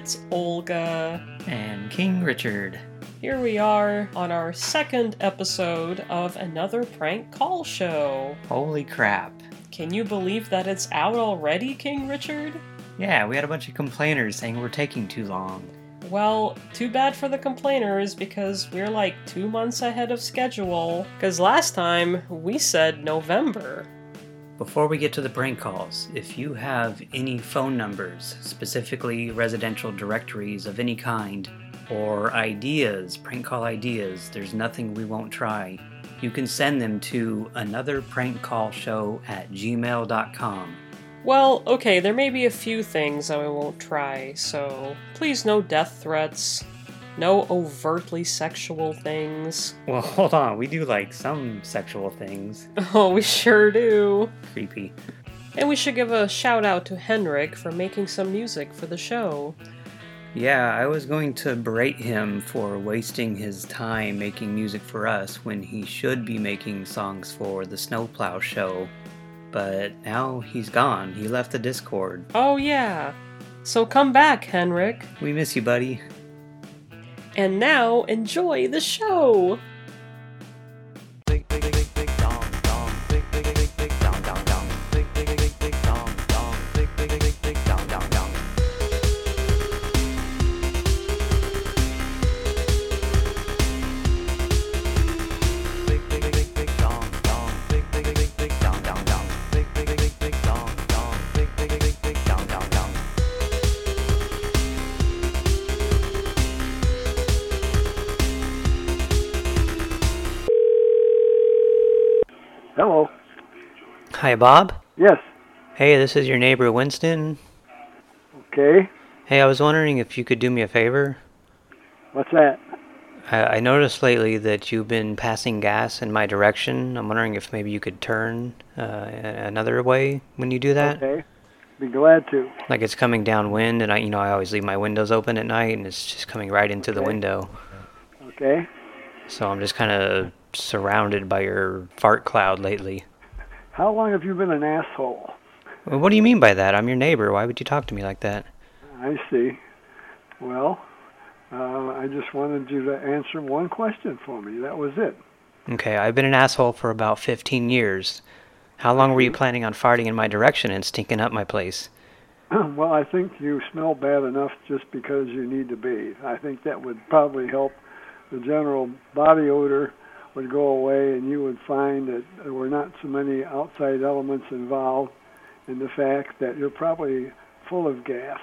it's Olga. And King Richard. Here we are on our second episode of another prank call show. Holy crap. Can you believe that it's out already, King Richard? Yeah, we had a bunch of complainers saying we're taking too long. Well, too bad for the complainers because we're like two months ahead of schedule. Because last time we said November. Before we get to the prank calls, if you have any phone numbers, specifically residential directories of any kind, or ideas, prank call ideas, there's nothing we won't try. You can send them to another prank call show at gmail.com. Well, okay, there may be a few things I won't try, so please no death threats, no overtly sexual things. Well, hold on, we do like some sexual things. Oh, we sure do. Creepy. And we should give a shout out to Henrik for making some music for the show. Yeah, I was going to berate him for wasting his time making music for us when he should be making songs for the Snowplow show. But now he's gone. He left the Discord. Oh, yeah. So come back, Henrik. We miss you, buddy. And now enjoy the show. Hi, Bob. Yes. Hey, this is your neighbor Winston. Okay. Hey, I was wondering if you could do me a favor. What's that? I, I noticed lately that you've been passing gas in my direction. I'm wondering if maybe you could turn uh, another way when you do that. Okay. Be glad to. Like it's coming downwind, and I, you know, I always leave my windows open at night, and it's just coming right into the window. Okay. So I'm just kind of surrounded by your fart cloud lately. How long have you been an asshole? Well, what do you mean by that? I'm your neighbor. Why would you talk to me like that? I see. Well, uh, I just wanted you to answer one question for me. That was it. Okay, I've been an asshole for about 15 years. How long were you planning on farting in my direction and stinking up my place? well, I think you smell bad enough just because you need to bathe. I think that would probably help. The general body odor would go away, and you would find that there were not so many outside elements involved in the fact that you're probably full of gas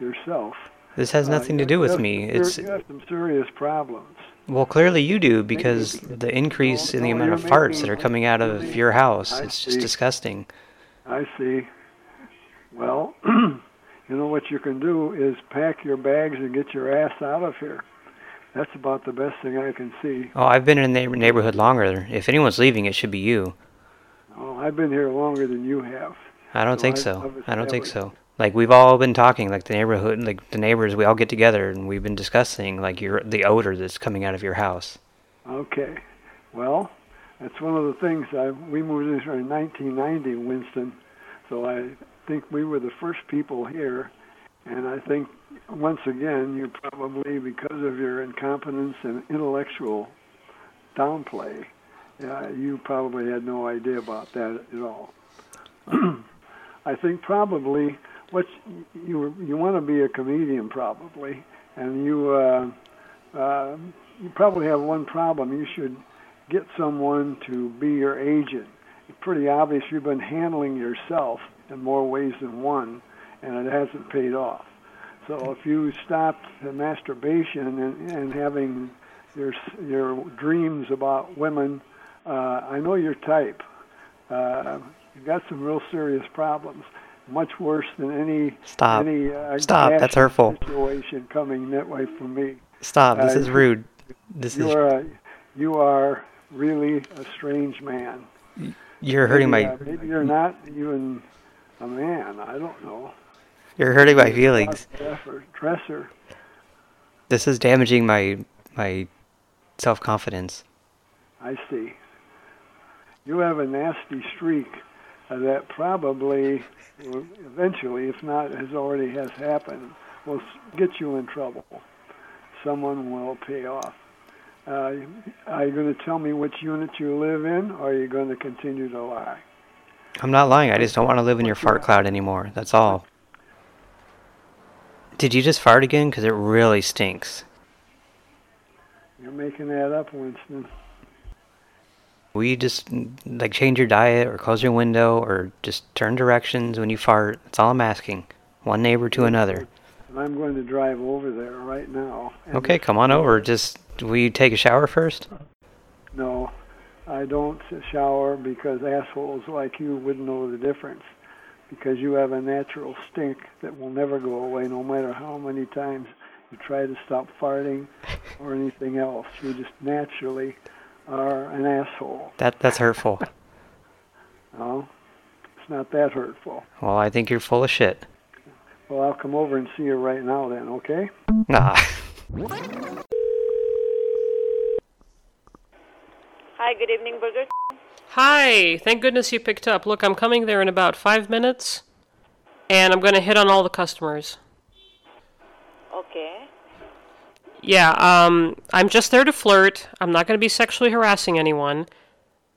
yourself. This has Uh, nothing to do with me. some It's you have some serious problems. well, clearly you do because the increase in the no, amount of farts that are coming out of your house. I It's just disgusting. I see. Well, you know what you can do is pack your bags and get your ass out of here. That's about the best thing I can see. Oh, I've been in the neighborhood longer. If anyone's leaving, it should be you. Oh, I've been here longer than you have. I don't So think I've- so. I've I don't think so. Like we've all been talking, like the neighborhood, like the neighbors, we all get together and we've been discussing like your the odor that's coming out of your house. Okay. Well, that's one of the things. I, we moved in here in 1990, Winston. So I think we were the first people here. And I think, once again, you probably, because of your incompetence and intellectual downplay, uh, you probably had no idea about that at all. I think probably what you you want to be a comedian probably, and you uh, uh, you probably have one problem. You should get someone to be your agent. It's pretty obvious you've been handling yourself in more ways than one, and it hasn't paid off. So if you stop the masturbation and, and having your your dreams about women, uh, I know your type. Uh, you've got some real serious problems, much worse than any Stop. any uh, Stop, that's hurtful. situation coming that way from me. Stop. This Uh, is rude. This You is are you are really a strange man. you're hurting maybe, my uh, maybe you're not even a man. I don't know. You're hurting my feelings. Dresser. This is damaging my my self-confidence. I see. You have a nasty streak that probably, eventually, if not has already has happened, will get you in trouble. Someone will pay off. Uh, are you going to tell me which unit you live in, or are you going to continue to lie? I'm not lying. I just don't want to live in your fart cloud anymore. That's all. Did you just fart again? Because it really stinks. You're making that up, Winston. Will you just like change your diet or close your window or just turn directions when you fart? That's all I'm asking. One neighbor to another. I'm going to drive over there right now. Okay, come on over. Just will you take a shower first? No, I don't shower because assholes like you wouldn't know the difference. Because you have a natural stink that will never go away no matter how many times you try to stop farting or anything else. You just naturally are an asshole. That that's hurtful. No, it's not that hurtful. Well, I think you're full of shit. Well, I'll come over and see you right now then, okay? Nah. Hi, good evening, Burger. Hi, thank goodness you picked up. Look, I'm coming there in about five minutes, and I'm gonna hit on all the customers. Okay. Yeah, um, I'm just there to flirt. I'm not gonna be sexually harassing anyone.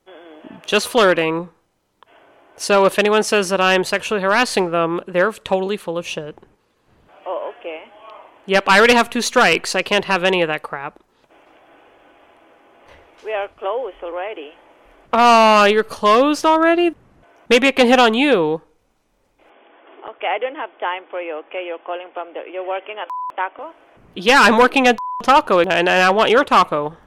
Mm-mm. Just flirting. So if anyone says that I'm sexually harassing them, they're totally full of shit. Oh, okay. Yep, I already have two strikes. I can't have any of that crap. We are close already. Oh, you're closed already? Maybe I can hit on you. Okay, I don't have time for you. Okay, you're calling from the. You're working at Taco. Yeah, I'm working at Taco, and, and I want your taco.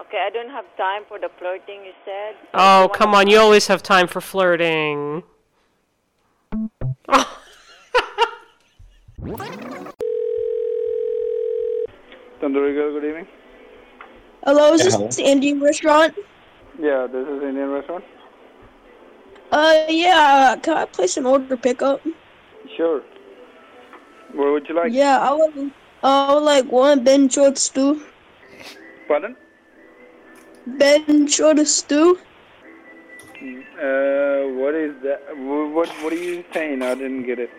Okay, I don't have time for the flirting you said. So Oh, you come on, you always have time for flirting. Tandoori Girl, good evening. Hello, is this the Indian restaurant? Yeah, this is Indian restaurant. Uh, yeah. Can I place an order pickup? Sure. What would you like? Yeah, I would. I would like one Ben short stew. Pardon? Ben short stew. Uh, what is that? Wh- What What are you saying? I didn't get it.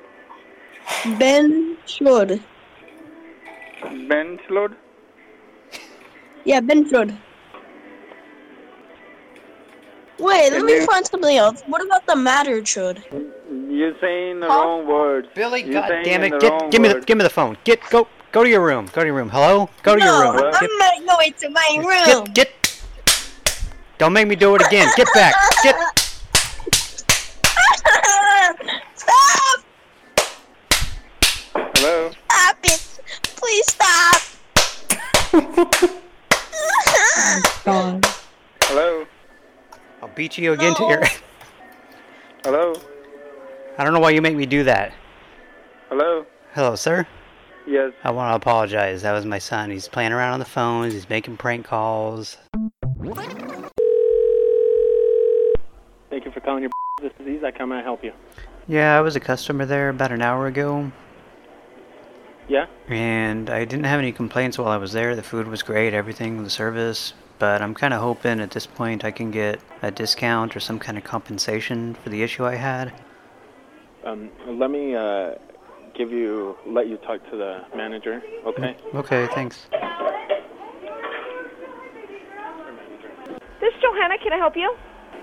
Ben short. Bench load? Yeah, Ben short. Wait, let me find something else. What about the matter chud? You're saying the Huh? wrong words. Billy, You're God damn it! Get, give me the give me the phone. Get go go to your room. Go to your room. Hello? Go to your room. What? I'm not going to my room. get get. Don't make me do it again. Get back. Get. stop! Hello? Stop it! Please stop! Hello? I'll beat you again to your. Hello? I don't know why you make me do that. Hello? Hello, sir. Yes. I want to apologize. That was my son. He's playing around on the phones. He's making prank calls. Thank you for calling your this is Ease. How may I help you? Yeah, I was a customer there about an hour ago, Yeah? and I didn't have any complaints while I was there. The food was great, everything, the service. But I'm kind of hoping at this point I can get a discount or some kind of compensation for the issue I had. Um, let me uh, give you, let you talk to the manager, okay? Okay, thanks. This is Johanna. Can I help you?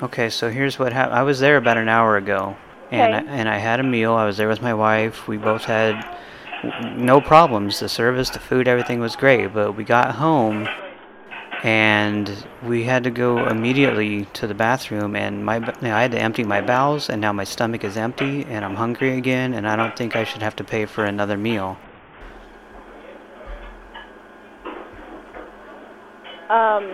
Okay, so here's what happened. I was there about an hour ago, and I, and I had a meal. I was there with my wife. We both had no problems. The service, the food, everything was great. But we got home, and we had to go immediately to the bathroom. And my b- I had to empty my bowels, and now my stomach is empty, and I'm hungry again. And I don't think I should have to pay for another meal. Um,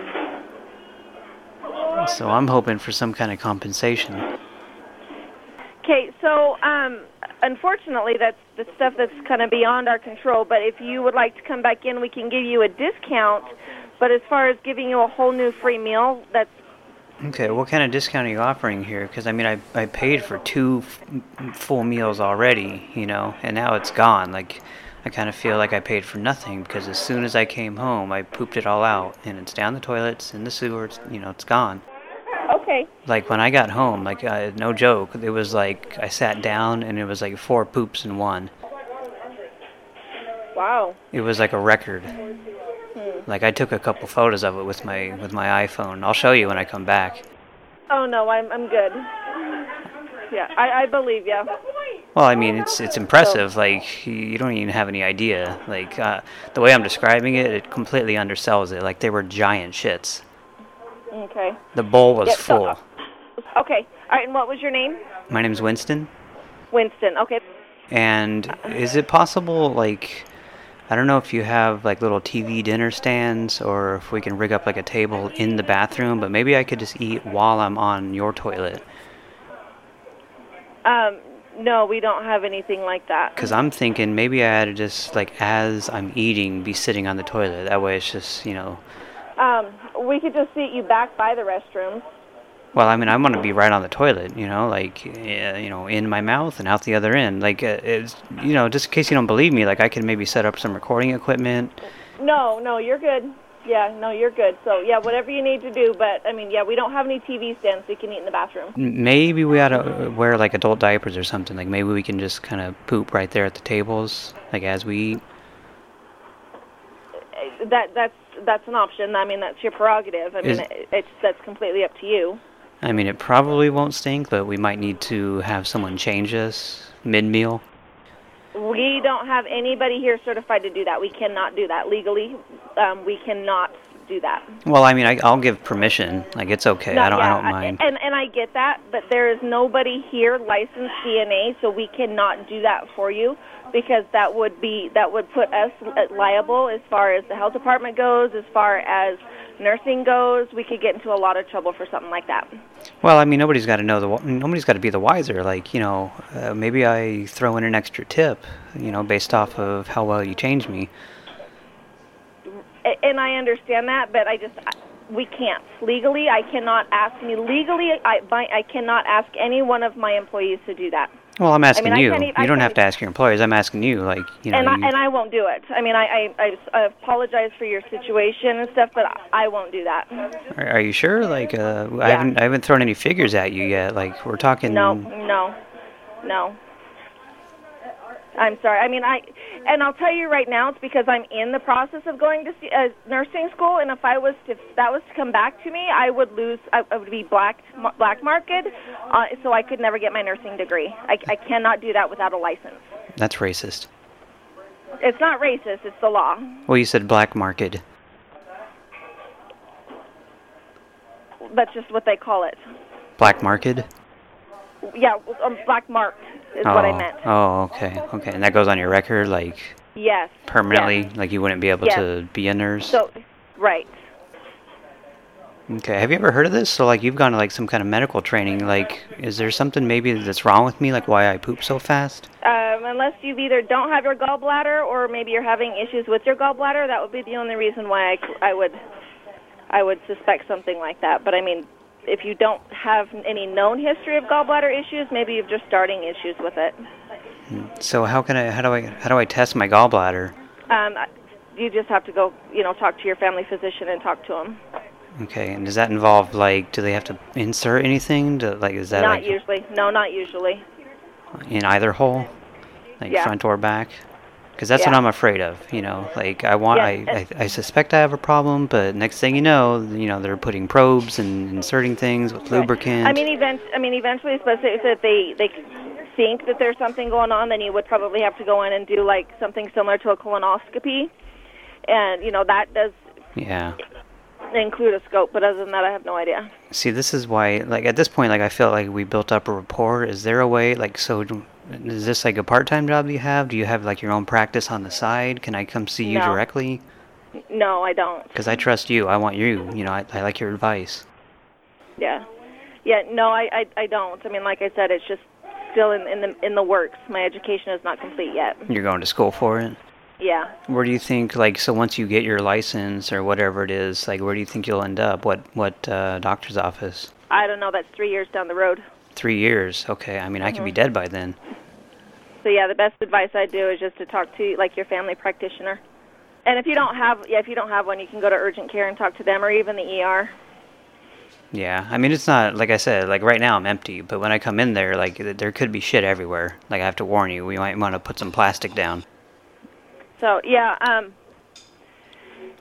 So I'm hoping for some kind of compensation. okay, so um, unfortunately, that's the stuff that's kind of beyond our control. But if you would like to come back in, we can give you a discount. But as far as giving you a whole new free meal, that's Okay, what kind of discount are you offering here? Because I mean, I I paid for two f- full meals already, you know, and now it's gone. Like, I kind of feel like I paid for nothing because as soon as I came home, I pooped it all out, and it's down the toilets, in the sewers, you know, it's gone. okay. Like when I got home, like uh, no joke, it was like I sat down and it was like four poops in one. Wow. It was like a record. Like I took a couple photos of it with my with my iPhone. I'll show you when I come back. Oh no, I'm I'm good. Yeah, I, I believe you. Well, I mean, it's it's impressive. Like you- don't even have any idea. Like uh, the way I'm describing it, it completely undersells it. Like they were giant shits. Okay. The bowl was Yeah, so- full. Okay. All right. And what was your name? My name's Winston. Winston. Okay. And is it possible, like, I don't know if you have like little TV dinner stands or if we can rig up like a table in the bathroom, but maybe I could just eat while I'm on your toilet. Um, no, we don't have anything like that. Because I'm thinking maybe I had to just, like, as I'm eating, be sitting on the toilet. That way it's just, you know. Um, we could just seat you back by the restrooms. Well, I mean, I want to be right on the toilet, you know, like, uh, you know, in my mouth and out the other end. Like, uh, it's, you know, just in case you don't believe me, like, I can maybe set up some recording equipment. No, no, you're good. Yeah, no, you're good. So yeah, whatever you need to do. But I mean, yeah, we don't have any TV stands, so you can eat in the bathroom. Maybe we ought to wear like adult diapers or something. Like maybe we can just kind of poop right there at the tables, like as we eat. Uh, That that's that's an option. I mean, that's your prerogative. I mean, Is- it's that's completely up to you. I mean, it probably won't stink, but we might need to have someone change us mid-meal. We don't have anybody here certified to do that. We cannot do that legally. Um, we cannot do that. Well, I mean, I, I'll give permission. Like it's okay. No, I don't. yeah, I don't mind. And and I get that, but there is nobody here licensed CNA, so we cannot do that for you because that would be that would put us liable as far as the health department goes, as far as nursing goes. We could get into a lot of trouble for something like that. Well, I mean, nobody's got to know the. Nobody's got to be the wiser. Like you know, uh, maybe I throw in an extra tip. You know, based off of how well you change me. And I understand that, but I just we can't legally. I cannot ask me legally. I I cannot ask any one of my employees to do that. Well, I'm asking I you. can't e- I you don't have to ask your employers. I'm asking you. Like you know. and I you- and I won't do it. I mean, I I, I, I apologize for your situation and stuff, but I, won't do that. Are, are you sure? Like, uh, I haven't I haven't thrown any figures at you yet. Like, we're talking. No, no, no. I'm sorry. I mean, I and I'll tell you right now, it's because I'm in the process of going to see, uh, nursing school, and if I was to, if that was to come back to me, I would lose. I, I would be black black market, uh, so I could never get my nursing degree. I, I cannot do that without a license. That's racist. It's not racist. It's the law. Well, you said black market. That's just what they call it. Black market. Yeah, um, black marked is oh. what I meant. Oh, okay, okay, and that goes on your record, like Yes. permanently. yes. Like you wouldn't be able Yes. to be a nurse. So, right. Okay. Have you ever heard of this? So, like, you've gone to like some kind of medical training. Like, is there something maybe that's wrong with me? Like, why I poop so fast? Um, unless you either don't have your gallbladder or maybe you're having issues with your gallbladder, that would be the only reason why I, I would I would suspect something like that. But I mean, if you don't have any known history of gallbladder issues, maybe you're just starting issues with it. So, how can I? How do I? How do I test my gallbladder? Um, you just have to go, you know, talk to your family physician and talk to him. Okay. And does that involve like? Do they have to insert anything? To, like, is that not like usually. No, not usually. in either hole, like Yeah. front or back? Because that's what I'm afraid of. You know, like I want, Yeah, I, I, I suspect I have a problem, but next thing you know, you know, they're putting probes and inserting things with Right. lubricant. I mean, event. I mean, eventually, especially if they they think that there's something going on, then you would probably have to go in and do like something similar to a colonoscopy, and you know that does yeah. include a scope. But other than that, I have no idea. See, this is why, like, at this point, like, I feel like we built up a rapport. Is there a way, like, so, is this like a part-time job you have? Do you have like your own practice on the side? Can I come see you No. directly? No, I don't. Because I trust you. I want you. You know, I, I like your advice. Yeah, yeah. No, I, I I don't. I mean, like I said, it's just still in in the in the works. My education is not complete yet. You're going to school for it. Yeah. Where do you think, like, so once you get your license or whatever it is, like, where do you think you'll end up? What what uh, doctor's office? I don't know. That's three years down the road. Three years. Okay. I mean, I could be dead by then. So yeah, the best advice I do is just to talk to like your family practitioner. And if you don't have yeah, if you don't have one, you can go to urgent care and talk to them or even the ER. Yeah, I mean it's not like I said. Like right now I'm empty, but when I come in there, like there could be shit everywhere. Like I have to warn you, we might want to put some plastic down. So yeah, um,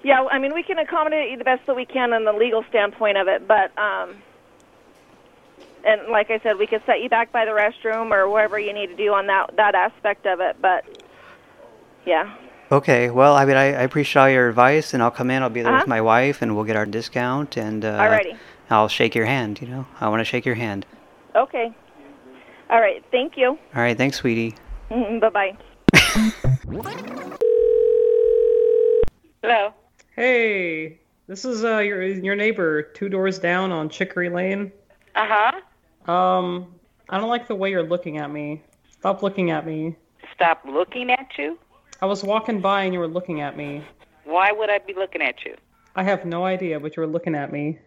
yeah. I mean, we can accommodate you the best that we can on the legal standpoint of it, but um, and like I said, we could set you back by the restroom or wherever you need to do on that that aspect of it. But yeah, Okay, well, I mean, I, I appreciate all your advice, and I'll come in. I'll be there Uh-huh. with my wife, and we'll get our discount, and uh, Alrighty. I'll shake your hand. You know, I want to shake your hand. okay. All right. Thank you. All right, thanks, sweetie. bye bye. Hello. Hey, this is uh your your neighbor, two doors down on Chicory Lane. Uh huh. Um, I don't like the way you're looking at me. Stop looking at me. Stop looking at you. I was walking by and you were looking at me. Why would I be looking at you? I have no idea, but you were looking at me.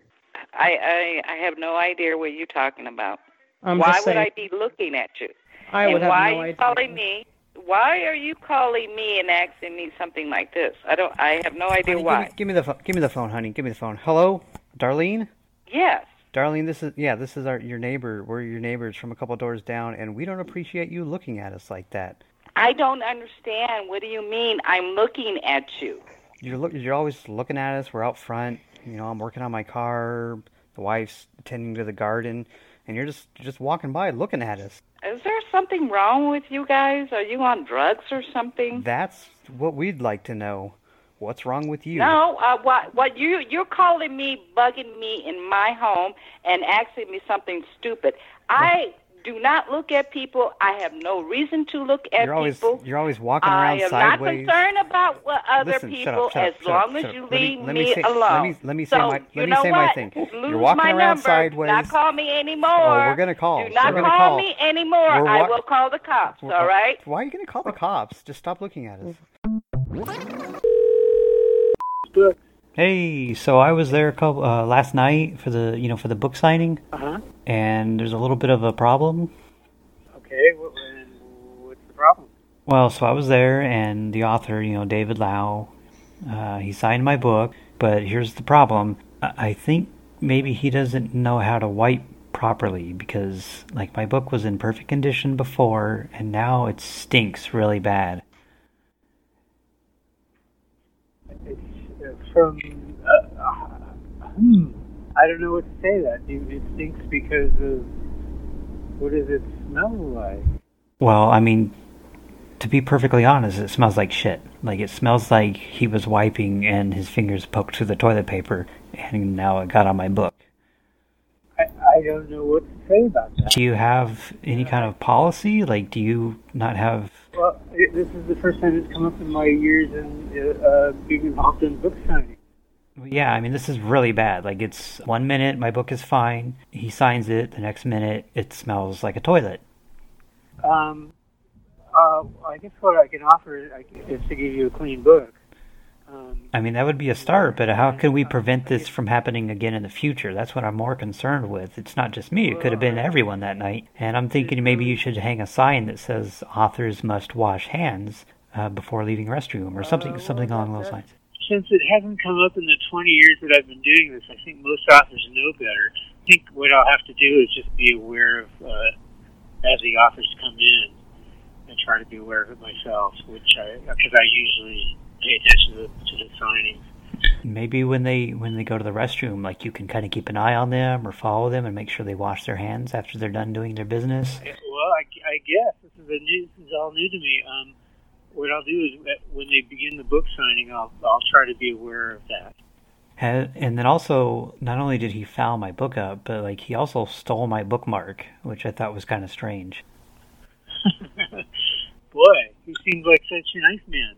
I I, I have no idea what you're talking about. I'm why would saying. I be looking at you? I and would have why no are you idea. calling me? Why are you calling me and asking me something like this? I don't. I have no idea Honey, why. Give me, give me the phone. Give me the phone, honey. Give me the phone. Hello, Darlene. Yes. Darlene, this is yeah, this is our your neighbor. We're your neighbors from a couple doors down, and we don't appreciate you looking at us like that. I don't understand. What do you mean? I'm looking at you. You're look, you're always looking at us. We're out front. You know, I'm working on my car. The wife's tending to the garden, and you're just you're just walking by, looking at us. Is there something wrong with you guys? Are you on drugs or something? That's what we'd like to know. What's wrong with you? No, uh, what what you you're calling me, bugging me in my home and asking me something stupid. I do not look at people. I have no reason to look at you're always people. you're always walking around sideways. I am sideways. not concerned about what other Listen, shut people up, shut as up, long as you Let me- leave let me me say- alone. let me- let me say so, my- let you me say my what? thing. Lose You're walking my around number. Do sideways. not call me anymore. Oh, we're gonna call. Do not We're call, call. me anymore. We're I will call the cops. All right? Why are you gonna call the cops? Just stop looking at us. Hey, so I was there a couple uh, last night for the you know for the book signing, Uh huh. and there's a little bit of a problem. Okay. What, what's the problem? Well, so I was there, and the author, you know, David Lau, uh, he signed my book, but here's the problem. I I think maybe he doesn't know how to wipe properly because, like, my book was in perfect condition before, and now it stinks really bad. It's uh, from. Uh, uh, hmm. I don't know what to say. That it, it stinks because of. What does it smell like? Well, I mean, to be perfectly honest, it smells like shit. Like, it smells like he was wiping and his fingers poked through the toilet paper, and now it got on my book. I, I don't know what to say about that. Do you have any kind of policy? Like, do you not have Well, it, this is the first time it's come up in my years in uh, uh, being involved in book signing. Yeah, I mean, this is really bad. Like, it's one minute my book is fine, he signs it, the next minute it smells like a toilet. Um, uh, I guess what I can offer is to give you a clean book. Um, I mean, that would be a start, but how can we prevent this from happening again in the future? That's what I'm more concerned with. It's not just me, it could have been everyone that night. And I'm thinking maybe you should hang a sign that says authors must wash hands uh, before leaving restroom or something, something along those lines. since it hasn't come up in the 20 years that I've been doing this, I think most authors know better. I think what I'll have to do is just be aware of, uh, as the authors come in, and try to be aware of it myself, which I, because I usually pay attention to the, to the signings. Maybe when they when they go to the restroom, like you can kind of keep an eye on them or follow them and make sure they wash their hands after they're done doing their business. Well, I, I guess this is a new, this is all new to me. Um, what I'll do is when they begin the book signing, I'll I'll try to be aware of that. And then also, not only did he foul my book up, but like he also stole my bookmark, which I thought was kind of strange. Boy, he seems like such a nice man.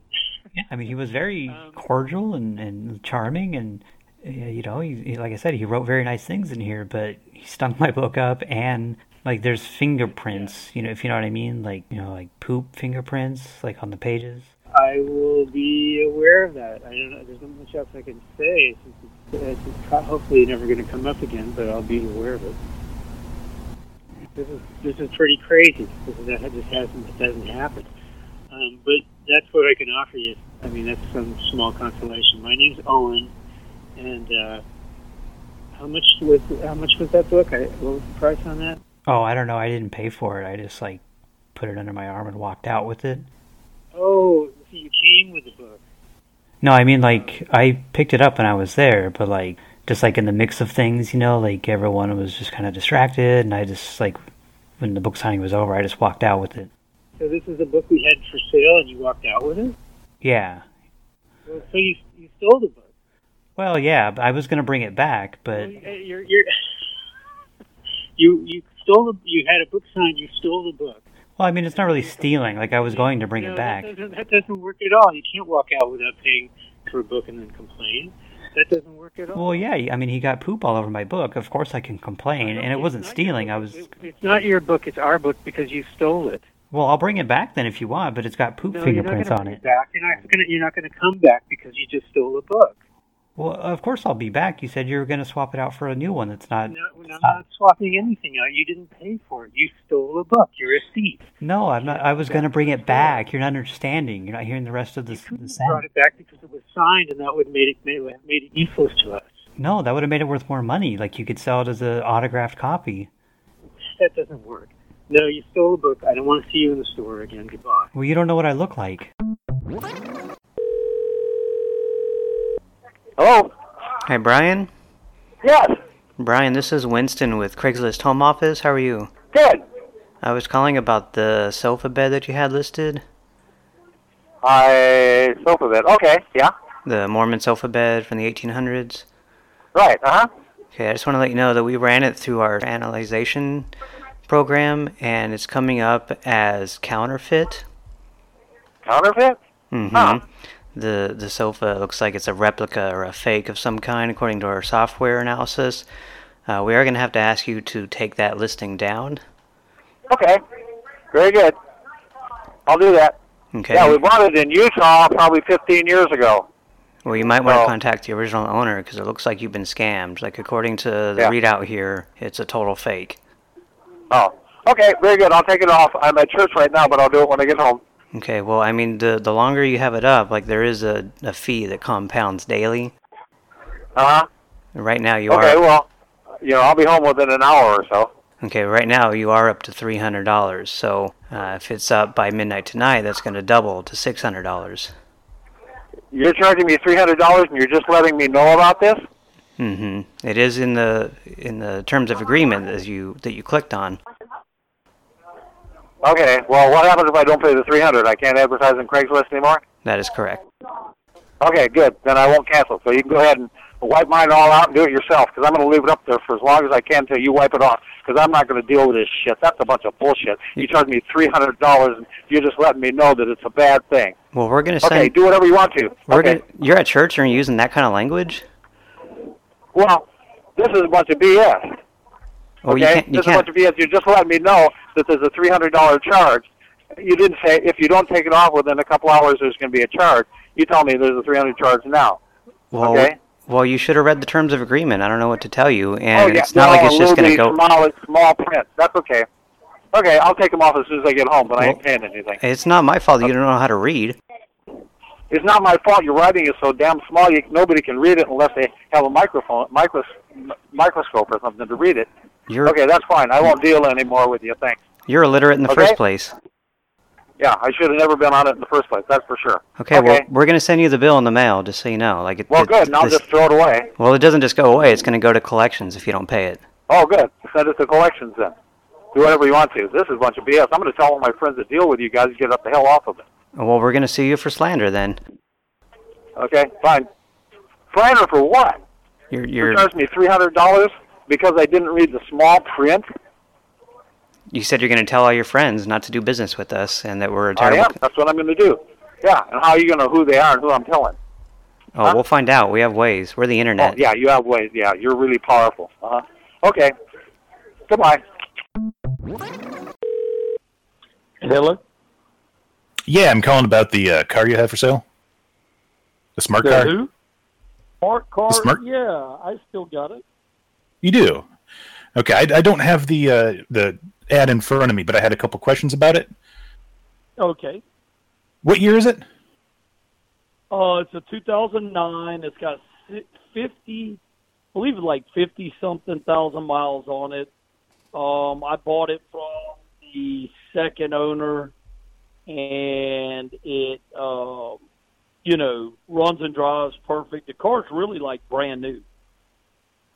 I mean, he was very cordial and, and charming, and uh, you know, he, he like I said, he wrote very nice things in here, but he stunk my book up, and like there's fingerprints, you know, if you know what I mean, like you know, like poop fingerprints, like on the pages. I will be aware of that. I don't know. There's not much else I can say. Since it's, it's hopefully never going to come up again, but I'll be aware of it. This is this is pretty crazy. This is that just hasn't doesn't happen. Um, but that's what I can offer you. I mean, that's some small consolation. My name's Owen, and uh, how much was how much was that book? I, what was the price on that? Oh, I don't know, I didn't pay for it. I just like put it under my arm and walked out with it. Oh, so you came with the book? No, I mean like I picked it up when I was there, but like just like in the mix of things, you know, like everyone was just kind of distracted, and I just like when the book signing was over, I just walked out with it. So this is a book we had for sale, and you walked out with it. Yeah. Well, so you you stole the book. Well, yeah, I was gonna bring it back, but You're, you're you you stole the you had a book signed. You stole the book. well, I mean it's not really stealing. Like I was going to bring it back. That doesn't, that doesn't work at all. You can't walk out without paying for a book and then complain. That doesn't work at all. Well, yeah, I mean he got poop all over my book. Of course I can complain, and it wasn't stealing. I was It's not your book. It's our book because you stole it. Well, I'll bring it back then if you want, but it's got poop No, fingerprints on it. Back. You're not gonna. You're not gonna come back because you just stole a book. Well, of course I'll be back. You said you were going to swap it out for a new one that's not. No, we're not swapping anything out. You didn't pay for it. You stole a book. You're a thief. No, I'm not. I was going to bring it back. You're not understanding. You're not hearing the rest of the, the You brought it back because it was signed, and that would made it made it, made it useless to us. No, that would have made it worth more money. Like you could sell it as an autographed copy. That doesn't work. No, you stole a book. I don't want to see you in the store again. Goodbye. Well, you don't know what I look like. Hello? Hi, Brian. Yes. Brian, this is Winston with Craigslist Home Office. How are you? Good. I was calling about the sofa bed that you had listed. I sofa bed. Okay, yeah. The Mormon sofa bed from the 1800s. Right, uh-huh. Okay, I just want to let you know that we ran it through our analyzation program, and it's coming up as counterfeit. Counterfeit? Mm-hmm. Huh. The the sofa looks like it's a replica or a fake of some kind, according to our software analysis. Uh, we are going to have to ask you to take that listing down. Okay. Very good. I'll do that. Okay. Yeah, we bought it in Utah probably 15 years ago. Well, you might want to contact the original owner because it looks like you've been scammed. Like according to the Yeah. readout here, it's a total fake. Oh. Okay, very good. I'll take it off. I'm at church right now, but I'll do it when I get home. Okay. Well, I mean, the the longer you have it up, like there is a, a fee that compounds daily. Uh-huh. Right now you Okay, are Okay, well, you know, I'll be home within an hour or so. okay. Right now you are up to three hundred dollars. So uh, if it's up by midnight tonight, that's going to double to six hundred dollars. You're charging me $300 and you're just letting me know about this? Mm-hmm. It is in the in the terms of agreement as you that you clicked on. Okay, well, what happens if I don't pay the 300 I can't advertise on Craigslist anymore? That is correct. Okay, good. Then I won't cancel. So you can go ahead and wipe mine all out and do it yourself because I'm going to leave it up there for as long as I can until you wipe it off because I'm not going to deal with this shit. That's a bunch of bullshit. You charge me $300 and you're just letting me know that it's a bad thing. Well, we're going to send. Okay, do whatever you want to. We're okay. gonna, you're at church and you're using that kind of language. Well, this is a bunch of BS. Oh, okay? you can't. You this is a can't. bunch of BS. You're just letting me know that there's a $300 charge. You didn't say if you don't take it off within a couple hours, there's going to be a charge. You tell me there's a 300 charge now. Well, okay. well, you should have read the terms of agreement. I don't know what to tell you, oh and yeah, it's not no, like it's just going to go. small, small print. That's okay. Okay, I'll take them off as soon as I get home, but I ain't Well- paying anything. It's not my fault that you don't know how to read. It's not my fault. Your writing is so damn small. You, nobody can read it unless they have a microphone, micros, microscope or something to read it. You're Okay, that's fine. I won't deal anymore with you. Thanks. you're illiterate in the Okay. first place. Yeah, I should have never been on it in the first place. That's for sure. Okay, well, we're going to send you the bill in the mail, just so you know. Like it, Well, it- good. And I'll this- just throw it away. Well, it doesn't just go away. It's going to go to collections if you don't pay it. Oh, good. Send it to collections then. Do whatever you want to. This is a bunch of BS. I'm going to tell all my friends that deal with you guys to get up the hell off of it. Well, we're going to sue you for slander then. Okay, fine. Slander for what? You're You you're charged me three hundred dollars because I didn't read the small print. you said you're going to tell all your friends not to do business with us and that we're a I terrible. am. That's what I'm going to do. Yeah. And how are you going to know who they are and who I'm telling? Oh, we'll find out. We have ways. We're the internet. Oh, yeah. You have ways. Yeah. You're really powerful. Uh huh. Okay. Goodbye. Hello? Yeah, I'm calling about the uh, car you have for sale. The smart The car. who? Smart car? smart- Yeah, I still got it. You do. Okay, I, I don't have the uh, the ad in front of me, but I had a couple questions about it. Okay. What year is it? Uh, it's a 2009. It's got 50, I believe it's like 50 something thousand miles on it. Um, I bought it from the second owner, and it um, you know, runs and drives perfect. The car's really like brand new.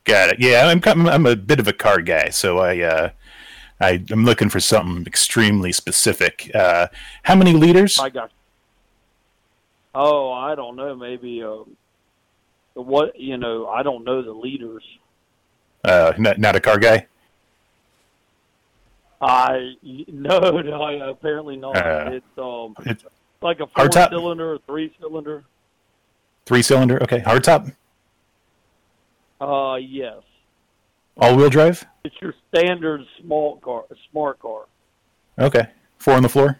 Got it. Yeah, I'm I'm, a bit of a car guy, so I uh, I I'm looking for something extremely specific. Uh, how many liters? I got. Oh, I don't know. Maybe um, what you know. I don't know the leaders. Uh, not not a car guy. I no, no, apparently not. Uh, it's um, it's like a four cylinder or three cylinder. Three cylinder. Okay, hardtop. Uh, yes, All wheel drive. it's your standard small car, smart car. Okay, four on the floor.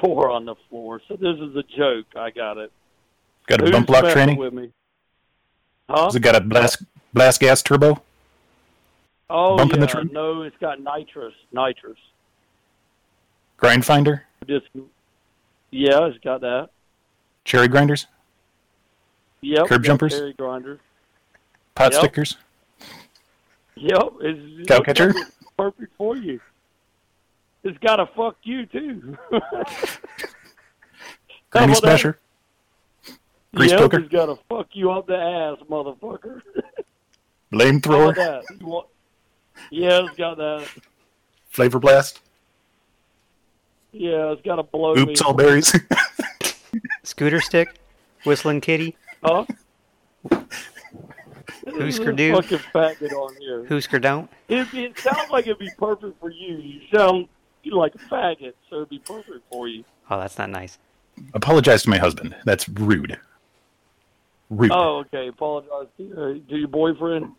Four on the floor. So this is a joke. I got it. Got a Who's bump block training. with me? Huh? Has it got a blast blast gas turbo? Oh bump in the trim? no, it's got nitrous. Nitrous. Grind finder. Just yeah, it's got that. Cherry grinders. Yep. Curb jumpers? Cherry grinders. Pot Yep. stickers. Yep. It's, Cow catcher? Perfect for you. It's got to fuck you too. Granny smasher. Grease yep, poker. It's got to fuck you up the ass, motherfucker. Flamethrower. You want- Yeah, it's got that. Flavor blast. Yeah, it's got a blow Oops, me. all berries. Scooter stick, whistling kitty, Huh? Husker There's du, a Fucking faggot on here. Husker don't. It, it sounds like it'd be perfect for you. You sound like a faggot, so it'd be perfect for you. Oh, that's not nice. Apologize to my husband. That's rude. Rude. Oh, okay. Apologize to, uh, to your boyfriend.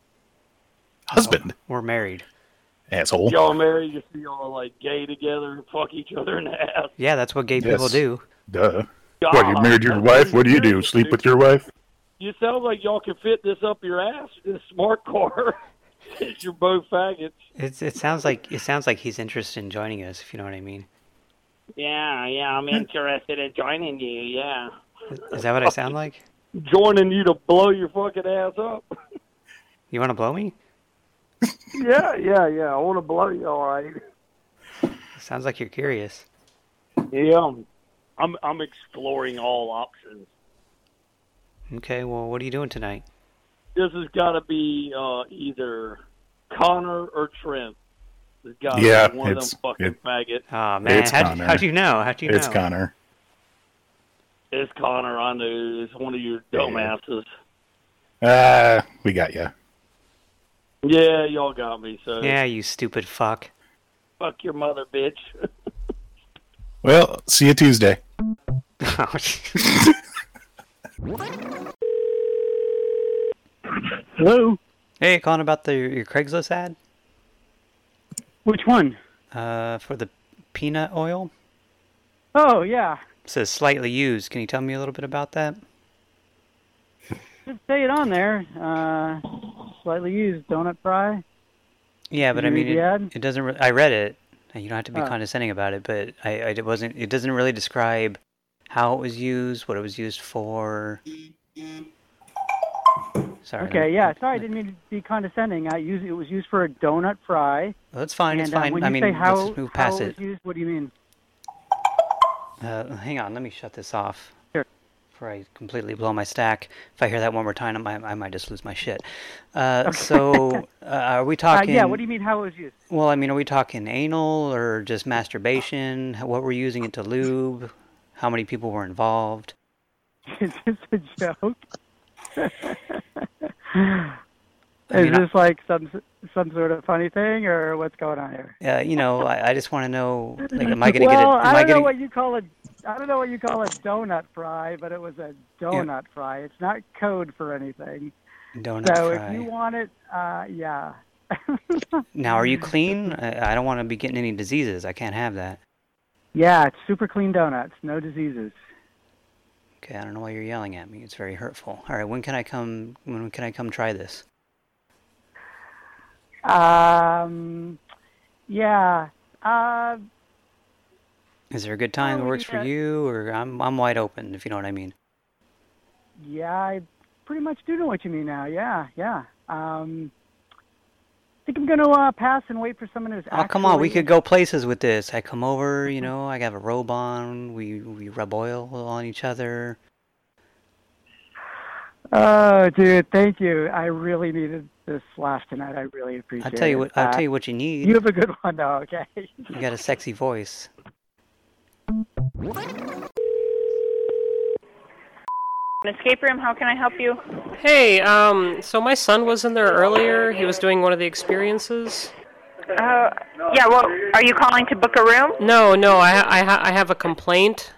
Husband. Oh, we're married. Asshole. Y'all married, you see y'all like gay together and fuck each other in the ass. Yeah, that's what gay people do. Duh. What, you married your wife? What do you do? serious, Sleep dude. with your wife? You sound like y'all can fit this up your ass, this smart car. Since you're both faggots. It's, it sounds like it sounds like he's interested in joining us, if you know what I mean. Yeah, yeah, I'm interested in joining you, yeah. Is that what I sound like? Joining you to blow your fucking ass up. You want to blow me? Yeah, yeah, yeah. I want to blow you, all right. Sounds like you're curious. Yeah, I'm, I'm, I'm exploring all options. Okay, well, what are you doing tonight? This has got to be uh, either Connor or Trent. It's got to Yeah, be one of it's- them fucking it- faggots. Oh man, It's how'd, Connor. how'd you know? How do you It's know? It's Connor. It's Connor. I knew. It's one of your dumbasses. Ah, we got you. Yeah, y'all got me. So Yeah, you stupid fuck. fuck your mother, bitch. Well, see you Tuesday. Hello. Hey, calling about the your Craigslist ad? Which one? Uh, for the peanut oil. Oh yeah. It says slightly used. Can you tell me a little bit about that? Just say it on there. Uh, slightly used donut fry. Yeah, but I mean, it, it doesn't. Re- I read it, and you don't have to be Oh. condescending about it. But I, I it wasn't. It doesn't really describe how it was used, what it was used for. Sorry. Okay, yeah. Sorry, I didn't mean to be condescending. I use it was used for a donut fry. Well, that's fine. And it's uh, fine. I mean, how, let's move past it used, what do you mean? Uh, hang on, let me shut this off. Before I completely blow my stack. If I hear that one more time, I might, I might just lose my shit. Uh, So, uh, are we Uh, talking? yeah. What do you mean how it was used? Well, I mean, are we talking anal or just masturbation? What we're using it to lube? How many people were involved? Is this a joke? I Is mean, I- this like some some sort of funny thing, or what's going on here? Uh, you know, I, I just want to know. Like, am I going to well, get it? Am I don't I know what you call a I don't know what you call a donut fry, but it was a donut fry. It's not code for anything. Donut so fry. if you want it, uh, yeah. Now, are you clean? I, I don't want to be getting any diseases. I can't have that. Yeah, it's super clean donuts, no diseases. Okay, I don't know why you're yelling at me. It's very hurtful. All right, when can I come? When can I come try this? Um, yeah. Uh, Is there a good time that Oh, works for you, or I'm I'm wide open if you know what I mean. yeah, I pretty much do know what you mean now. Yeah, yeah. Um, think I'm gonna uh, pass and wait for someone who's Oh, come on, we could go places with this. I come over, you know, I have a robe on, we we rub oil on each other. Oh, dude, thank you. I really needed this laugh tonight. I really appreciate it. I'll tell you what I'll Uh, tell you what you need. You have a good one, though. Okay. You got a sexy voice. Escape room, how can I help you? Hey, um, so my son was in there earlier. He was doing one of the experiences. Uh, yeah, well, are you calling to book a room? No, no, I, I, ha- I have a complaint.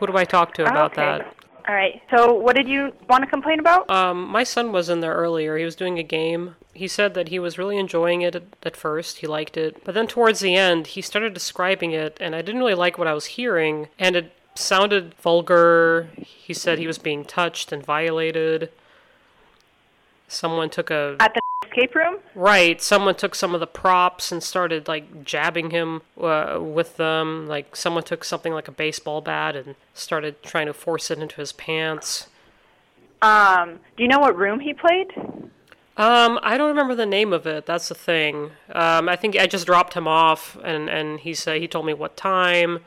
Who do I talk to about Okay. that? All right, so what did you want to complain about? Um, my son was in there earlier. He was doing a game. He said that he was really enjoying it at, at first. He liked it. But then towards the end, he started describing it, and I didn't really like what I was hearing, and it sounded vulgar. He said he was being touched and violated. Someone took a. At the escape room? Right. Someone took some of the props and started like jabbing him uh, with them. Like someone took something like a baseball bat and started trying to force it into his pants. Um, do you know what room he played? Um, I don't remember the name of it. That's the thing. Um, I think I just dropped him off, and and he said he told me what time,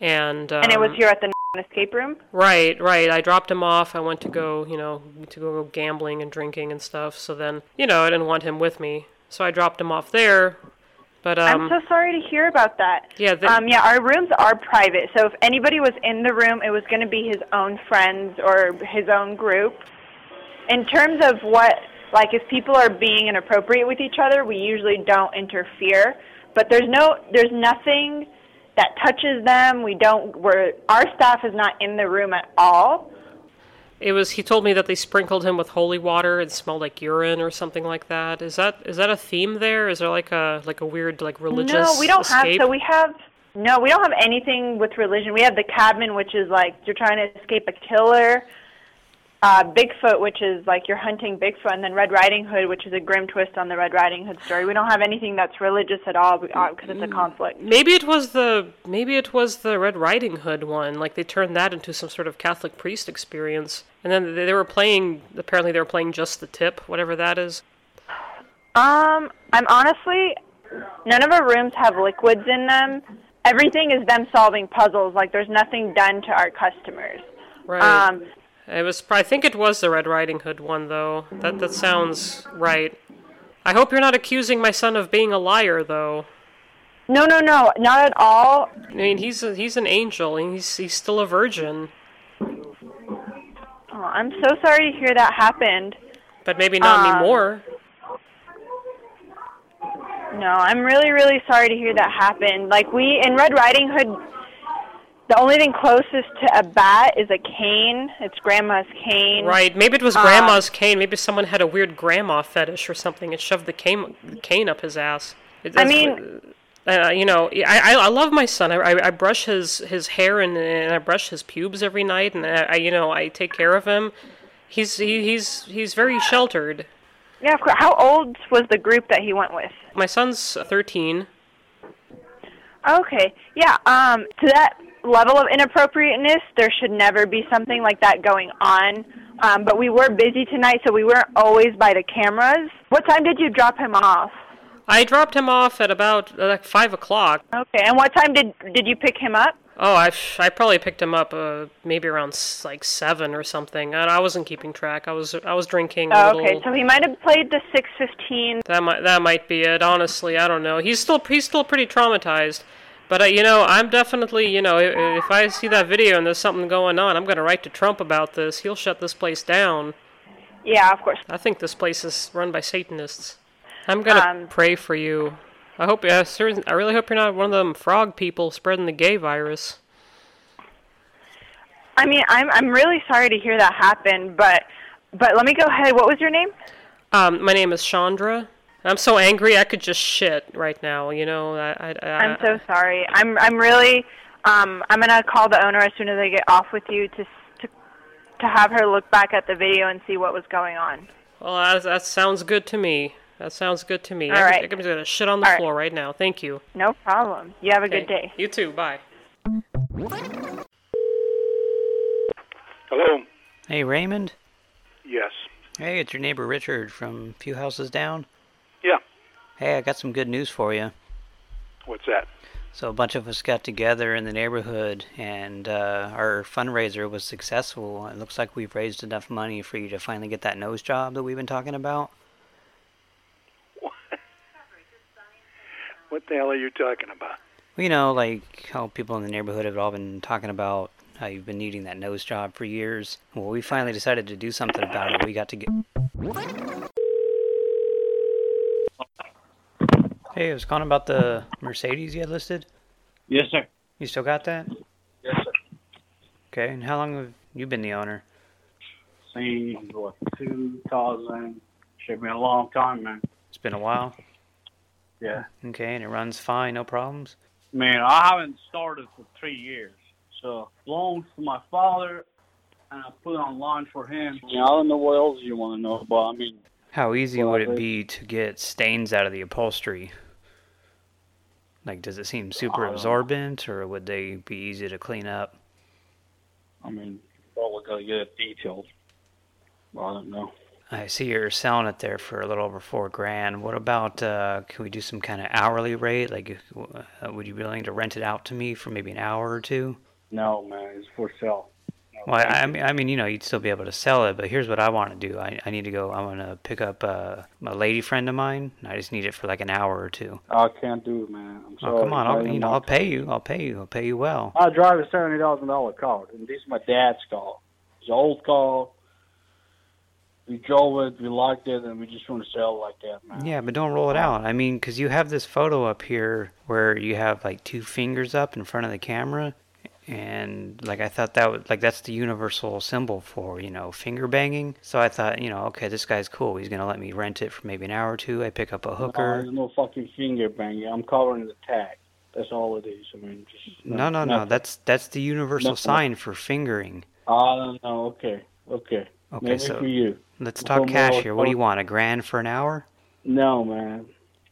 and um, and it was here at the escape room? Right, right. I dropped him off. I went to go, you know, to go gambling and drinking and stuff. So then, you know, I didn't want him with me, so I dropped him off there. But um, I'm so sorry to hear about that. Yeah, the- um, yeah, our rooms are private, so if anybody was in the room, it was going to be his own friends or his own group. In terms of what, like, if people are being inappropriate with each other, we usually don't interfere. But there's no, there's nothing that touches them. We don't. We're our staff is not in the room at all. it was. He told me that they sprinkled him with holy water and smelled like urine or something like that. Is that is that a theme there? Is there like a like a weird like religious? No, we don't escape? have. So we have. No, we don't have anything with religion. We have the cabin, which is like you're trying to escape a killer. Uh, Bigfoot, which is like you're hunting Bigfoot, and then Red Riding Hood, which is a grim twist on the Red Riding Hood story. We don't have anything that's religious at all because it's a conflict. Maybe it was the maybe it was the Red Riding Hood one. Like they turned that into some sort of Catholic priest experience, and then they, they were playing. Apparently, they were playing just the tip, whatever that is. Um, I'm honestly, none of our rooms have liquids in them. Everything is them solving puzzles. Like there's nothing done to our customers. Right. Um, It was. I think it was the Red Riding Hood one, though. That that sounds right. I hope you're not accusing my son of being a liar, though. no, no, no, not at all. I mean, he's a, he's an angel, and he's he's still a virgin. Oh, I'm so sorry to hear that happened. But maybe not Um, anymore. No, I'm really, really sorry to hear that happened. Like we in Red Riding Hood, the only thing closest to a bat is a cane. It's Grandma's cane. Right. Maybe it was Um, grandma's cane. Maybe someone had a weird grandma fetish or something and shoved the cane cane up his ass. It- I mean- uh, you know, I, I I love my son. I, I, I brush his, his hair and, and I brush his pubes every night, and I, I you know I take care of him. He's he, he's he's very sheltered. Yeah, of course. How old was the group that he went with? My son's thirteen. Okay. Yeah. Um. To that level of inappropriateness, there should never be something like that going on. Um. But we were busy tonight, so we weren't always by the cameras. What time did you drop him off? I dropped him off at about uh, like five o'clock. Okay. And what time did did you pick him up? Oh, I, I probably picked him up uh, maybe around s- like seven or something. And I wasn't keeping track. I was I was drinking. Oh, little, okay. So he might have played the six fifteen. That might that might be it. Honestly, I don't know. He's still he's still pretty traumatized. But uh, you know, I'm definitely you know i- if I see that video and there's something going on, I'm gonna write to Trump about this. He'll shut this place down. Yeah, of course. I think this place is run by Satanists. I'm gonna Um, pray for you. I hope. Yeah, sir, I really hope you're not one of them frog people spreading the gay virus. I mean, I'm I'm really sorry to hear that happen, but but let me go ahead. What was your name? Um, my name is Chandra. I'm so angry I could just shit right now. You know, I, I, I I'm so sorry. I'm I'm really um I'm gonna call the owner as soon as I get off with you to to to have her look back at the video and see what was going on. Well, that, that sounds good to me. That sounds good to me. All I'm, right. I'm just gonna shit on the All right. floor right now. Thank you. No problem. You have a good day. You too. Bye. Hello. Hey, Raymond. Yes. Hey, it's your neighbor Richard from a few houses down. Yeah. Hey, I got some good news for you. What's that? So a bunch of us got together in the neighborhood, and uh, our fundraiser was successful. It looks like we've raised enough money for you to finally get that nose job that we've been talking about. What, What the hell are you talking about? Well, you know, like how people in the neighborhood have all been talking about how you've been needing that nose job for years. Well, we finally decided to do something about it. We got to get. Hey, I was calling about the Mercedes you had listed. Yes, sir. You still got that? Yes, sir. Okay, and how long have you been the owner? Since what, 2000? Should be a long time, man. It's been a while. Yeah. Okay, and it runs fine, no problems. Man, I haven't started for three years. So, belongs to my father, and I put it online for him. Yeah, I don't know what else you want to know, but I mean, How easy would it be to get stains out of the upholstery? Like, does it seem super know. absorbent, or would they be easy to clean up? I mean, probably gotta get it detailed. Well, I don't know. I see you're selling it there for a little over four grand. What about, uh, can we do some kind of hourly rate? Like, uh, would you be willing to rent it out to me for maybe an hour or two? No, man, it's for sale. Well, I, I mean, I mean, you know, you'd still be able to sell it, but here's what I want to do. I, I need to go. I want to pick up uh, a lady friend of mine. and I just need it for like an hour or two. I can't do it, man. I'm sorry. Oh, come on, I'll, you know, I'll pay you. I'll pay you. I'll pay you well. I drive a seventy thousand dollar car, and this is my dad's car. It's an old car. We drove it, we liked it, and we just want to sell it like that, man. Yeah, but don't roll it out. I mean, because you have this photo up here where you have like two fingers up in front of the camera, and like I thought that was like that's the universal symbol for you know finger banging. So I thought, you know, okay, this guy's cool. He's gonna let me rent it for maybe an hour or two. I pick up a hooker. there's no fucking finger banging. I'm covering the tag. That's all it is. I mean, just No, no, no. nothing. That's that's the universal Nothing. sign for fingering. Ah, I don't. Okay, okay. Okay, Maybe so for you. let's talk cash here. What do you want? A grand for an hour? No, man.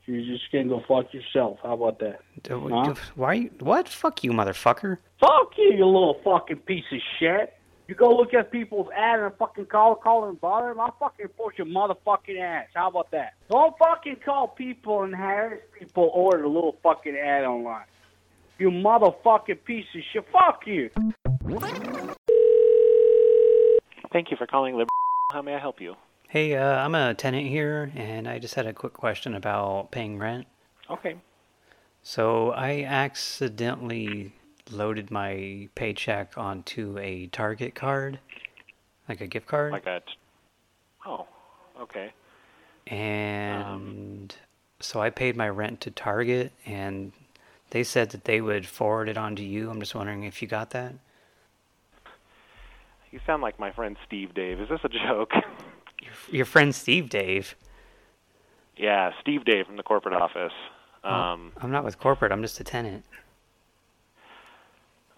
You just can go fuck yourself. How about that? Uh, Huh? Why? you- What? Fuck you, motherfucker. Fuck you, you little fucking piece of shit. You go look at people's ad and fucking call, call and bother them. I'll fucking push your motherfucking ass. How about that? Don't fucking call people and harass people or the little fucking ad online. You motherfucking piece of shit. Fuck you. Thank you for calling Liber. How may I help you? Hey, uh, I'm a tenant here, and I just had a quick question about paying rent. Okay. So I accidentally loaded my paycheck onto a Target card, like a gift card, Like a. Oh, okay. and so I paid my rent to Target, and they said that they would forward it on to you. I'm just wondering if you got that. You sound like my friend Steve Dave. Is this a joke? Your friend Steve Dave. yeah, Steve Dave from the corporate office. Um, I'm not with corporate. I'm just a tenant.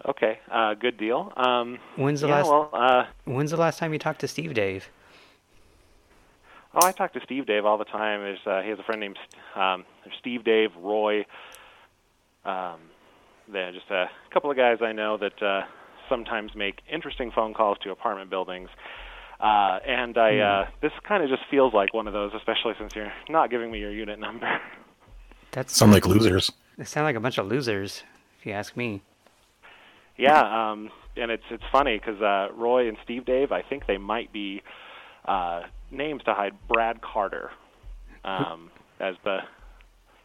okay, uh, good deal. Um, When's the yeah, last? Well, uh, When's the last time you talked to Steve Dave? oh, I talk to Steve Dave all the time. There's uh, he has a friend named um, Steve Dave, Roy. Um, there just a couple of guys I know that uh, sometimes make interesting phone calls to apartment buildings. Uh, and I, uh, this kind of just feels like one of those, especially since you're not giving me your unit number. That Sound like losers. They sound like a bunch of losers, if you ask me. Yeah, um, and it's it's funny because uh, Roy and Steve Dave, I think they might be uh, names to hide Brad Carter um, as the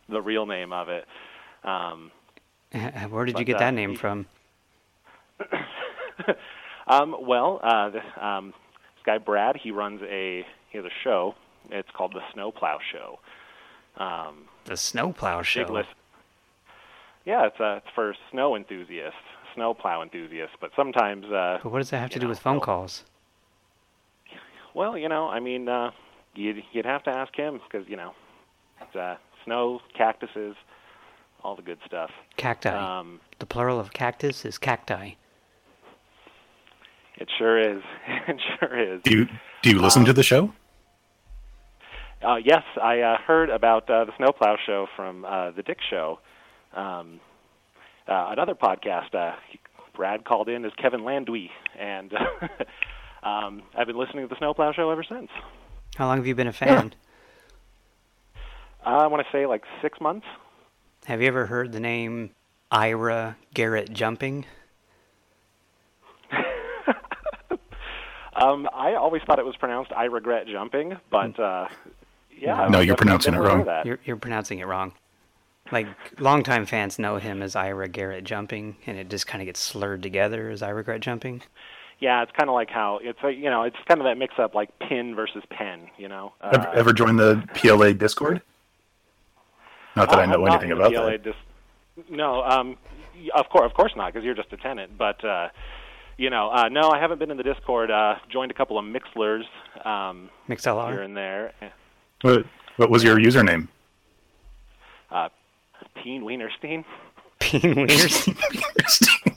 the real name of it. Um, Where did you But, get uh, that name he- from? um, well, uh, the, um, this guy Brad, he runs a he has a show. It's called the Snowplow Show. Um, The Snowplow Show. list. Yeah, it's uh, it's for snow enthusiasts, snowplow enthusiasts. But sometimes, uh, But what does that have to do with phone calls? well, you know, I mean, uh, you'd you'd have to ask him because you know, it's, uh, snow, cactuses, all the good stuff. Cacti. Um, the plural of cactus is cacti. It sure is. it sure is. Do you do you listen to the show? Uh, yes, I uh, heard about uh, the Snowplow Show from uh, the Dick Show. Um, uh, another podcast. Uh, Brad called in as Kevin Landry, and um, I've been listening to the Snowplow Show ever since. How long have you been a fan? I want to say like six months. Have you ever heard the name Ira Garrett Jumping? Um, I always thought it was pronounced "I regret jumping," but uh, yeah. No, you're pronouncing it wrong. of that. You're, you're pronouncing it wrong. Like, longtime fans know him as Ira Garrett Jumping, and it just kind of gets slurred together as I Regret Jumping. Yeah, it's kind of like how it's like you know it's kind of that mix up like pin versus pen. You know. Uh, Ever, ever joined the PLA Discord? Not that I I'm know anything about PLA that. Dis- no, um, of course, of course not, because you're just a tenant. But uh, you know, uh, no, I haven't been in the Discord. Uh, joined a couple of Mixlers um, Mixlr? here and there. What, what was your username? Uh, Teen Wienerstein. Peen Wieners?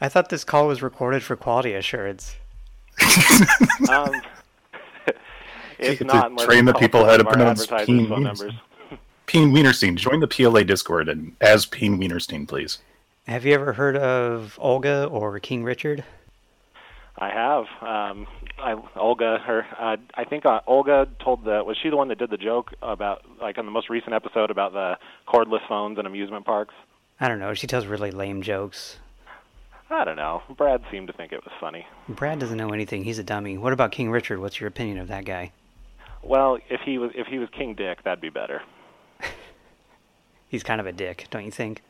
I thought this call was recorded for quality assurance. um, it's to not unless train the people how to pronounce Peen phone Wieners. numbers. Peen Wienerstein. Join the PLA Discord and as Peen Wienerstein, please. Have you ever heard of Olga or King Richard? I have. Um, I, Olga, her, uh, I think uh, Olga told the, was she the one that did the joke about, like on the most recent episode about the cordless phones in amusement parks? I don't know. She tells really lame jokes. I don't know. Brad seemed to think it was funny. Brad doesn't know anything. He's a dummy. What about King Richard? What's your opinion of that guy? Well, if he was, if he was King Dick, that'd be better. He's kind of a dick, don't you think?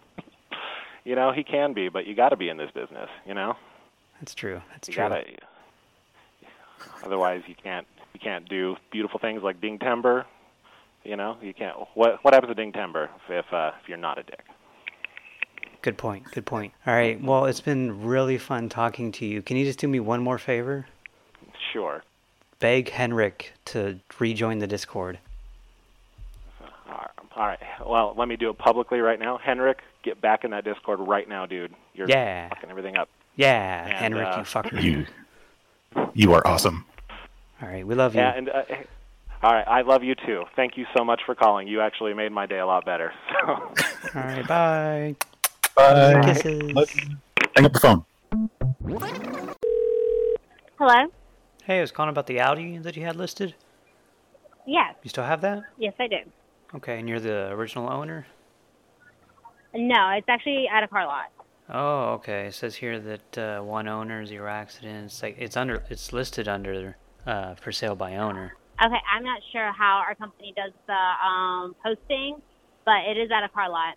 You know, he can be, but you got to be in this business. You know, That's true. That's you true. gotta. Otherwise, you can't, you can't do beautiful things like ding timber. You know, you can't. What, what happens to ding timber if, if, uh, if you're not a dick? Good point. Good point. All right. Well, it's been really fun talking to you. Can you just do me one more favor? Sure. Beg Henrik to rejoin the Discord. All right. Well, let me do it publicly right now. Henrik, get back in that Discord right now, dude. You're Yeah. fucking everything up. Yeah, And, Henrik, uh, you fucker. You, you are awesome. All right. We love you. Yeah, and uh, all right, I love you too. Thank you so much for calling. You actually made my day a lot better. So. All right. Bye. Bye. Kisses. Hang up the phone. Hello? Hey, I was calling about the Audi that you had listed. Yes. You still have that? Yes, I do. Okay, and you're the original owner? No, it's actually at a car lot. Oh, okay. It says here that uh, one owner, zero accidents. Like it's under, it's listed under uh, for sale by owner. Okay, I'm not sure how our company does the um, posting, but it is at a car lot.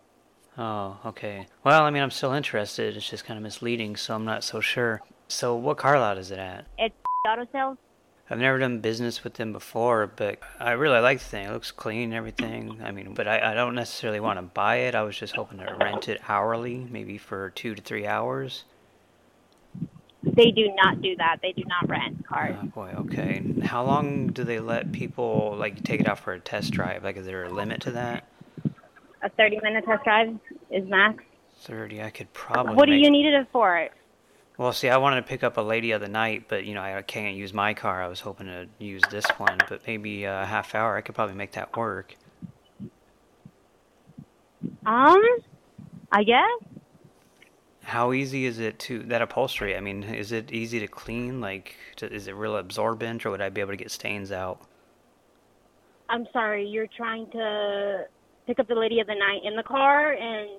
Oh, okay. Well, I mean, I'm still interested. It's just kind of misleading, so I'm not so sure. So, what car lot is it at? It's auto sales. I've never done business with them before, but I really like the thing. It looks clean and everything. I mean, but I, I don't necessarily want to buy it. I was just hoping to rent it hourly, maybe for two to three hours. They do not do that. They do not rent cars. Oh, boy, okay. How long do they let people, like, take it out for a test drive? Like, is there a limit to that? A 30 minute test drive is max. 30, I could probably what do make- you need it for? Well, see, I wanted to pick up a lady of the night, but, you know, I can't use my car. I was hoping to use this one, but maybe a half hour, I could probably make that work. Um, I guess. How easy is it to, that upholstery, I mean, is it easy to clean? Like, to, is it real absorbent, or would I be able to get stains out? I'm sorry, you're trying to pick up the lady of the night in the car, and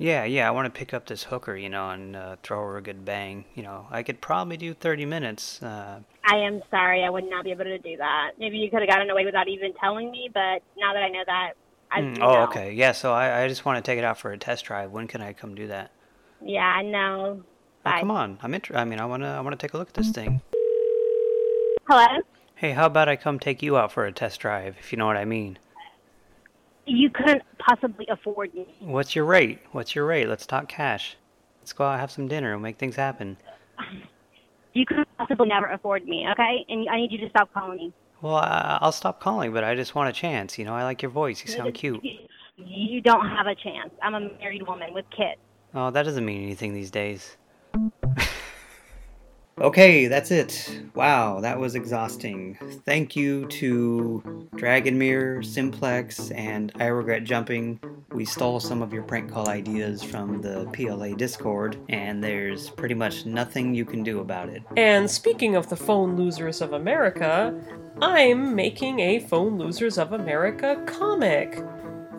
Yeah, yeah, I want to pick up this hooker, you know, and uh, throw her a good bang. You know, I could probably do 30 minutes. Uh, I am sorry, I would not be able to do that. Maybe you could have gotten away without even telling me, but now that I know that, I mm, oh, know. okay. Yeah, so I, I just want to take it out for a test drive. When can I come do that? Yeah, I know. Oh, come on. I'm inter- I mean, I want to I want to take a look at this thing. Hello? Hey, how about I come take you out for a test drive, if you know what I mean? You couldn't possibly afford me. What's your rate? What's your rate? Let's talk cash. Let's go out have some dinner and make things happen. You could possibly never afford me, okay? And I need you to stop calling me. Well, I, I'll stop calling, but I just want a chance. You know, I like your voice. You sound cute. You don't have a chance. I'm a married woman with kids. Oh, that doesn't mean anything these days. Okay, that's it. Wow, that was exhausting. Thank you to Dragonmere, Simplex, and I Regret Jumping. We stole some of your prank call ideas from the PLA Discord, and there's pretty much nothing you can do about it. And speaking of the Phone Losers of America, I'm making a Phone Losers of America comic.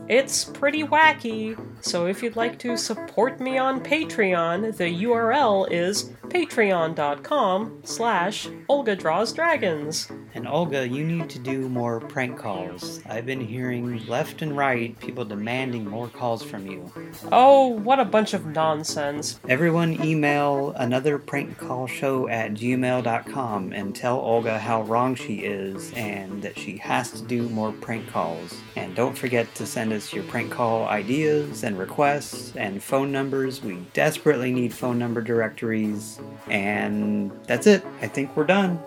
It's pretty wacky, so if you'd like to support me on Patreon, the URL is patreon.com slash Olga Draws Dragons. And Olga, you need to do more prank calls. I've been hearing left and right people demanding more calls from you. Oh, what a bunch of nonsense. Everyone email another prank call show at gmail.com and tell Olga how wrong she is and that she has to do more prank calls. And don't forget to send us your prank call ideas and requests and phone numbers. We desperately need phone number directories. And that's it. I think we're done.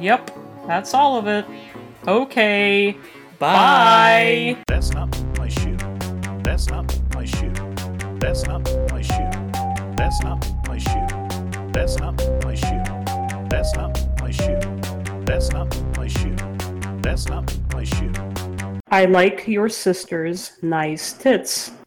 Yep, that's all of it. Okay. Bye. That's not my shoe. That's not my shoe. That's not my shoe. That's not my shoe. That's not my shoe. That's not my shoe. That's not my shoe. That's not my shoe. I like your sister's nice tits.